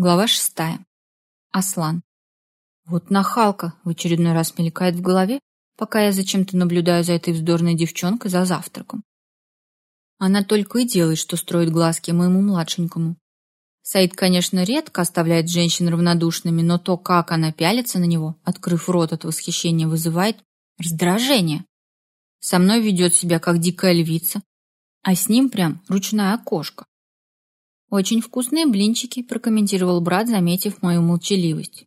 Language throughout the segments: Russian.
Глава шестая. Аслан. Вот нахалка в очередной раз мелькает в голове, пока я зачем-то наблюдаю за этой вздорной девчонкой за завтраком. Она только и делает, что строит глазки моему младшенькому. Саид, конечно, редко оставляет женщин равнодушными, но то, как она пялится на него, открыв рот от восхищения, вызывает раздражение. Со мной ведет себя как дикая львица, а с ним прям ручная кошка. «Очень вкусные блинчики», – прокомментировал брат, заметив мою молчаливость.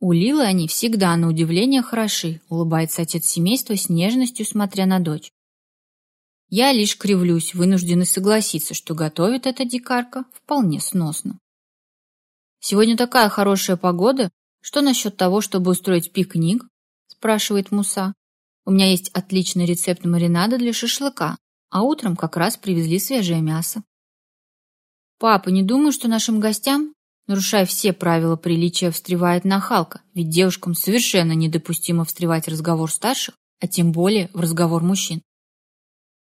У Лилы они всегда на удивление хороши, улыбается отец семейства с нежностью, смотря на дочь. Я лишь кривлюсь, вынужденный согласиться, что готовит эта дикарка вполне сносно. «Сегодня такая хорошая погода. Что насчет того, чтобы устроить пикник?» – спрашивает Муса. «У меня есть отличный рецепт маринада для шашлыка, а утром как раз привезли свежее мясо». «Папа, не думаю, что нашим гостям, нарушая все правила приличия, встревает нахалка, ведь девушкам совершенно недопустимо встревать в разговор старших, а тем более в разговор мужчин».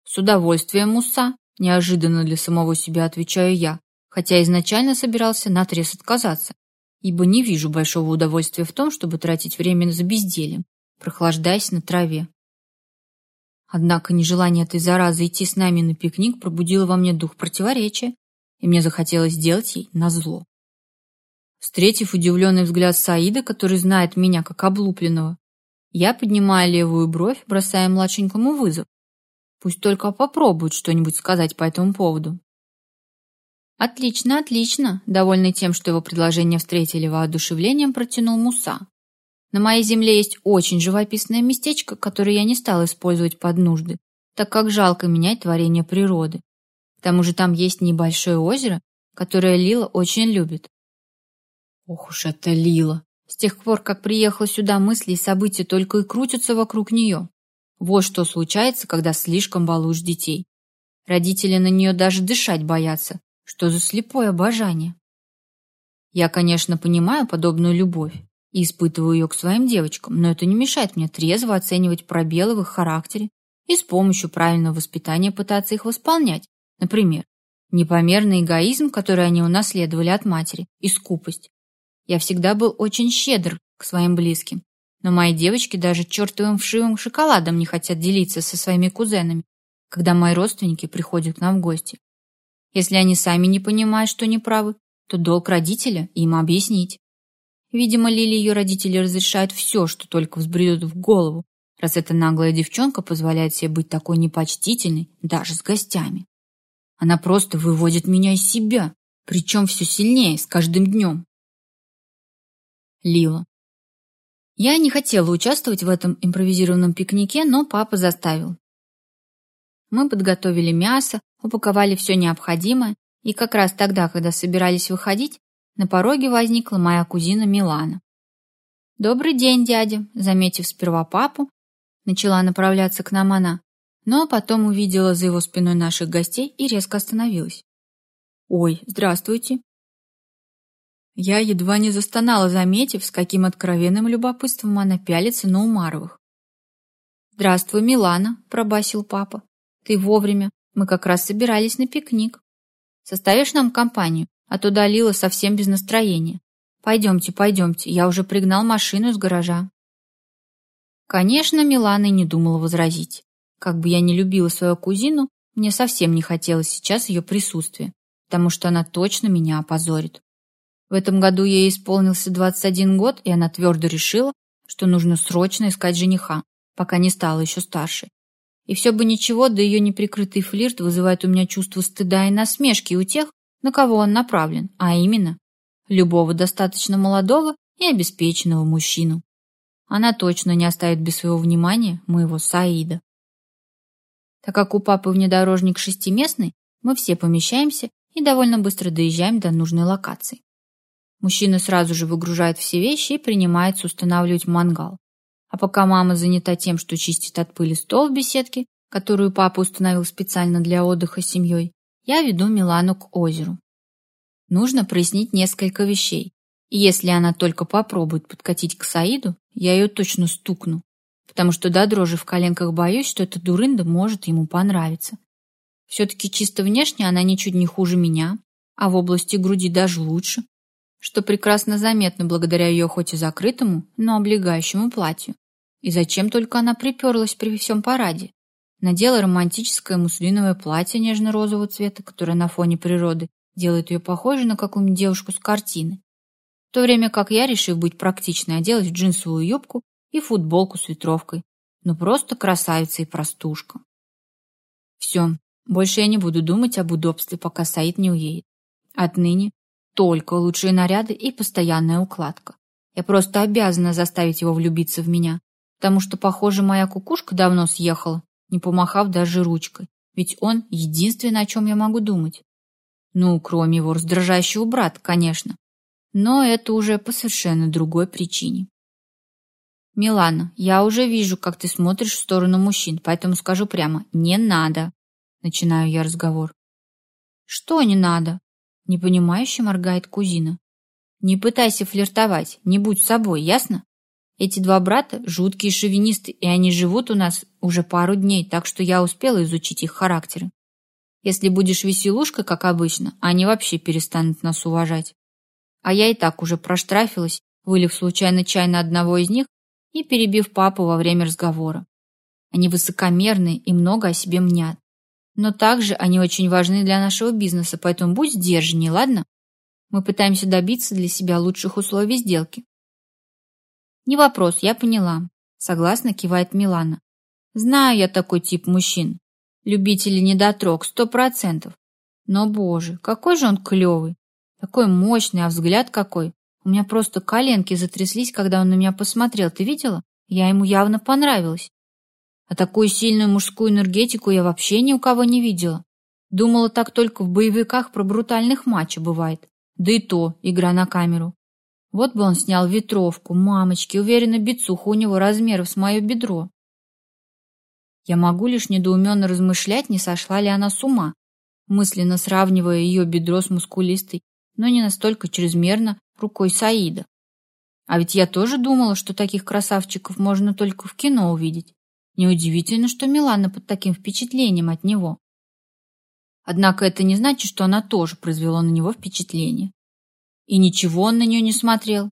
«С удовольствием, Муса», – неожиданно для самого себя отвечаю я, хотя изначально собирался наотрез отказаться, ибо не вижу большого удовольствия в том, чтобы тратить время за бездельем, прохлаждаясь на траве. Однако нежелание этой заразы идти с нами на пикник пробудило во мне дух противоречия, и мне захотелось сделать ей назло. Встретив удивленный взгляд Саида, который знает меня как облупленного, я поднимаю левую бровь, бросая младшенькому вызов. Пусть только попробует что-нибудь сказать по этому поводу. «Отлично, отлично!» Довольный тем, что его предложение встретили воодушевлением, протянул Муса. «На моей земле есть очень живописное местечко, которое я не стал использовать под нужды, так как жалко менять творение природы. К тому же там есть небольшое озеро, которое Лила очень любит. Ох уж это Лила! С тех пор, как приехала сюда, мысли и события только и крутятся вокруг нее. Вот что случается, когда слишком балуешь детей. Родители на нее даже дышать боятся. Что за слепое обожание? Я, конечно, понимаю подобную любовь и испытываю ее к своим девочкам, но это не мешает мне трезво оценивать пробелы в их характере и с помощью правильного воспитания пытаться их восполнять, Например, непомерный эгоизм, который они унаследовали от матери, и скупость. Я всегда был очень щедр к своим близким, но мои девочки даже чертовым вшивым шоколадом не хотят делиться со своими кузенами, когда мои родственники приходят к нам в гости. Если они сами не понимают, что неправы, то долг родителя им объяснить. Видимо, Лили и ее родители разрешают все, что только взбредет в голову, раз эта наглая девчонка позволяет себе быть такой непочтительной даже с гостями. Она просто выводит меня из себя, причем все сильнее с каждым днем. Лила. Я не хотела участвовать в этом импровизированном пикнике, но папа заставил. Мы подготовили мясо, упаковали все необходимое, и как раз тогда, когда собирались выходить, на пороге возникла моя кузина Милана. «Добрый день, дядя!» Заметив сперва папу, начала направляться к нам она но потом увидела за его спиной наших гостей и резко остановилась. «Ой, здравствуйте!» Я едва не застонала, заметив, с каким откровенным любопытством она пялится на Умаровых. «Здравствуй, Милана», — пробасил папа. «Ты вовремя. Мы как раз собирались на пикник. Составишь нам компанию, а то Далила совсем без настроения. Пойдемте, пойдемте, я уже пригнал машину из гаража». Конечно, Милана и не думала возразить. Как бы я ни любила свою кузину, мне совсем не хотелось сейчас ее присутствия, потому что она точно меня опозорит. В этом году ей исполнился 21 год, и она твердо решила, что нужно срочно искать жениха, пока не стала еще старше. И все бы ничего, да ее неприкрытый флирт вызывает у меня чувство стыда и насмешки у тех, на кого он направлен, а именно любого достаточно молодого и обеспеченного мужчину. Она точно не оставит без своего внимания моего Саида. Так как у папы внедорожник шестиместный, мы все помещаемся и довольно быстро доезжаем до нужной локации. Мужчина сразу же выгружает все вещи и принимается устанавливать мангал. А пока мама занята тем, что чистит от пыли стол в беседке, которую папа установил специально для отдыха с семьей, я веду Милану к озеру. Нужно прояснить несколько вещей. И если она только попробует подкатить к Саиду, я ее точно стукну потому что до дрожи в коленках боюсь, что эта дурында может ему понравиться. Все-таки чисто внешне она ничуть не хуже меня, а в области груди даже лучше. что прекрасно заметно благодаря ее хоть и закрытому, но облегающему платью. И зачем только она приперлась при всем параде? Надела романтическое муслиновое платье нежно-розового цвета, которое на фоне природы делает ее похожей на какую-нибудь девушку с картины. В то время как я, решив быть практичной, оделась в джинсовую юбку и футболку с ветровкой. Ну просто красавица и простушка. Все, больше я не буду думать об удобстве, пока Саид не уедет. Отныне только лучшие наряды и постоянная укладка. Я просто обязана заставить его влюбиться в меня, потому что, похоже, моя кукушка давно съехала, не помахав даже ручкой, ведь он единственное, о чем я могу думать. Ну, кроме его раздражающего брата, конечно. Но это уже по совершенно другой причине. Милана, я уже вижу, как ты смотришь в сторону мужчин, поэтому скажу прямо, не надо. Начинаю я разговор. Что не надо? Непонимающе моргает кузина. Не пытайся флиртовать, не будь собой, ясно? Эти два брата – жуткие шовинисты, и они живут у нас уже пару дней, так что я успела изучить их характеры. Если будешь веселушкой, как обычно, они вообще перестанут нас уважать. А я и так уже проштрафилась, вылив случайно чай на одного из них и перебив папу во время разговора. Они высокомерные и много о себе мнят. Но также они очень важны для нашего бизнеса, поэтому будь сдержанней, ладно? Мы пытаемся добиться для себя лучших условий сделки. Не вопрос, я поняла. Согласно кивает Милана. Знаю я такой тип мужчин. Любители недотрог, сто процентов. Но, боже, какой же он клевый. Такой мощный, а взгляд какой. У меня просто коленки затряслись, когда он на меня посмотрел. Ты видела? Я ему явно понравилась. А такую сильную мужскую энергетику я вообще ни у кого не видела. Думала, так только в боевиках про брутальных матчей бывает. Да и то игра на камеру. Вот бы он снял ветровку, мамочки, уверена, бицуха у него размеров с мое бедро. Я могу лишь недоуменно размышлять, не сошла ли она с ума, мысленно сравнивая ее бедро с мускулистой, но не настолько чрезмерно рукой Саида. А ведь я тоже думала, что таких красавчиков можно только в кино увидеть. Неудивительно, что Милана под таким впечатлением от него. Однако это не значит, что она тоже произвела на него впечатление. И ничего он на нее не смотрел.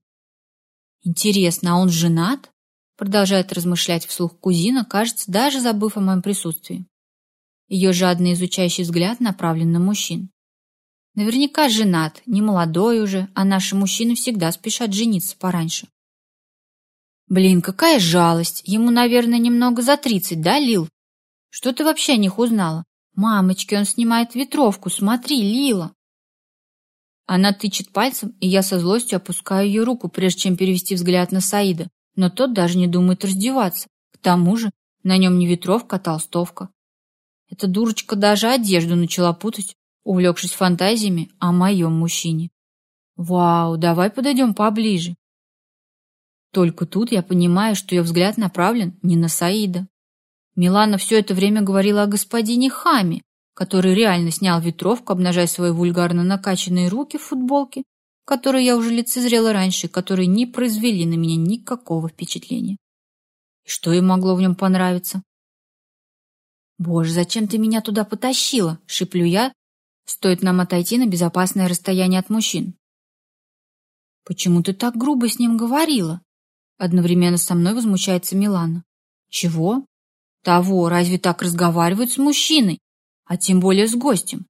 Интересно, а он женат? Продолжает размышлять вслух кузина, кажется, даже забыв о моем присутствии. Ее жадный изучающий взгляд направлен на мужчин. Наверняка женат, не молодой уже, а наши мужчины всегда спешат жениться пораньше. Блин, какая жалость. Ему, наверное, немного за тридцать, да, Лил? Что ты вообще о них узнала? Мамочки, он снимает ветровку, смотри, Лила. Она тычет пальцем, и я со злостью опускаю ее руку, прежде чем перевести взгляд на Саида. Но тот даже не думает раздеваться. К тому же на нем не ветровка, а толстовка. Эта дурочка даже одежду начала путать, увлекшись фантазиями о моем мужчине. Вау, давай подойдем поближе. Только тут я понимаю, что ее взгляд направлен не на Саида. Милана все это время говорила о господине Хаме, который реально снял ветровку, обнажая свои вульгарно накачанные руки в футболке, которые я уже лицезрела раньше, которые не произвели на меня никакого впечатления. И что им могло в нем понравиться? «Боже, зачем ты меня туда потащила?» — шиплю я. Стоит нам отойти на безопасное расстояние от мужчин. «Почему ты так грубо с ним говорила?» Одновременно со мной возмущается Милана. «Чего?» «Того, разве так разговаривают с мужчиной? а тем более с гостем.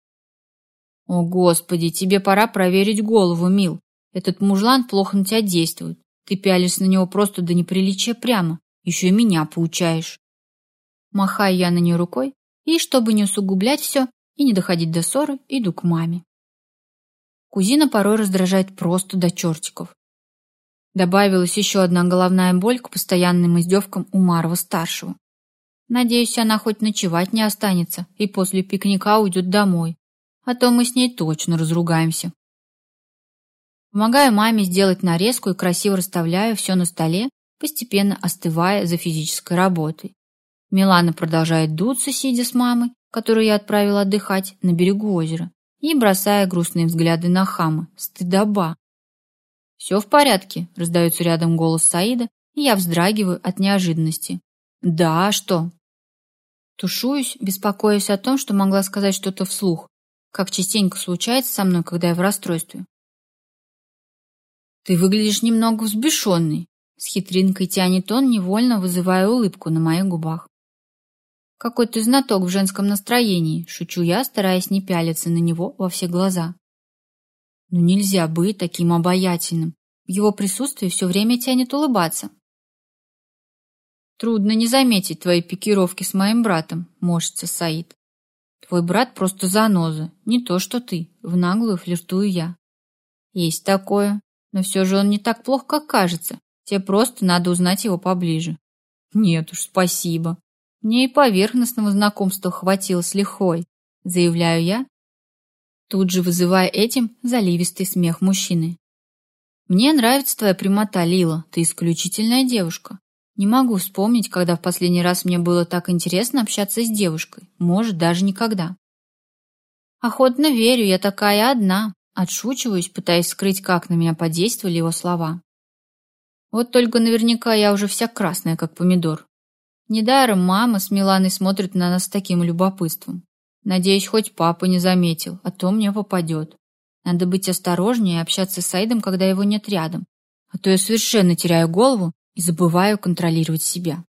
О, Господи, тебе пора проверить голову, Мил. Этот мужлан плохо на тебя действует. Ты пялишься на него просто до неприличия прямо. Еще и меня поучаешь. Махаю я на нее рукой, и, чтобы не усугублять все и не доходить до ссоры, иду к маме. Кузина порой раздражает просто до чертиков. Добавилась еще одна головная боль к постоянным издевкам Умарова-старшего. Надеюсь, она хоть ночевать не останется и после пикника уйдет домой. А то мы с ней точно разругаемся. Помогаю маме сделать нарезку и красиво расставляю все на столе, постепенно остывая за физической работой. Милана продолжает дуться, сидя с мамой, которую я отправила отдыхать на берегу озера, и бросая грустные взгляды на хама. Стыдоба. «Все в порядке», — раздается рядом голос Саида, и я вздрагиваю от неожиданности. «Да, а что?» Тушуюсь, беспокоясь о том, что могла сказать что-то вслух, как частенько случается со мной, когда я в расстройстве. Ты выглядишь немного взбешенный. С хитринкой тянет он, невольно вызывая улыбку на моих губах. Какой ты знаток в женском настроении, шучу я, стараясь не пялиться на него во все глаза. Но нельзя быть таким обаятельным. В его присутствии все время тянет улыбаться. Трудно не заметить твои пикировки с моим братом, морщится Саид. Твой брат просто заноза, не то что ты, в наглую флиртую я. Есть такое, но все же он не так плох, как кажется. Тебе просто надо узнать его поближе. Нет уж, спасибо. Мне и поверхностного знакомства хватило с лихой, заявляю я, тут же вызывая этим заливистый смех мужчины. Мне нравится твоя прямота, Лила, ты исключительная девушка. Не могу вспомнить, когда в последний раз мне было так интересно общаться с девушкой. Может, даже никогда. Охотно верю, я такая одна. Отшучиваюсь, пытаясь скрыть, как на меня подействовали его слова. Вот только наверняка я уже вся красная, как помидор. Недаром мама с Миланой смотрят на нас с таким любопытством. Надеюсь, хоть папа не заметил, а то мне попадет. Надо быть осторожнее и общаться с Айдом, когда его нет рядом. А то я совершенно теряю голову и забываю контролировать себя.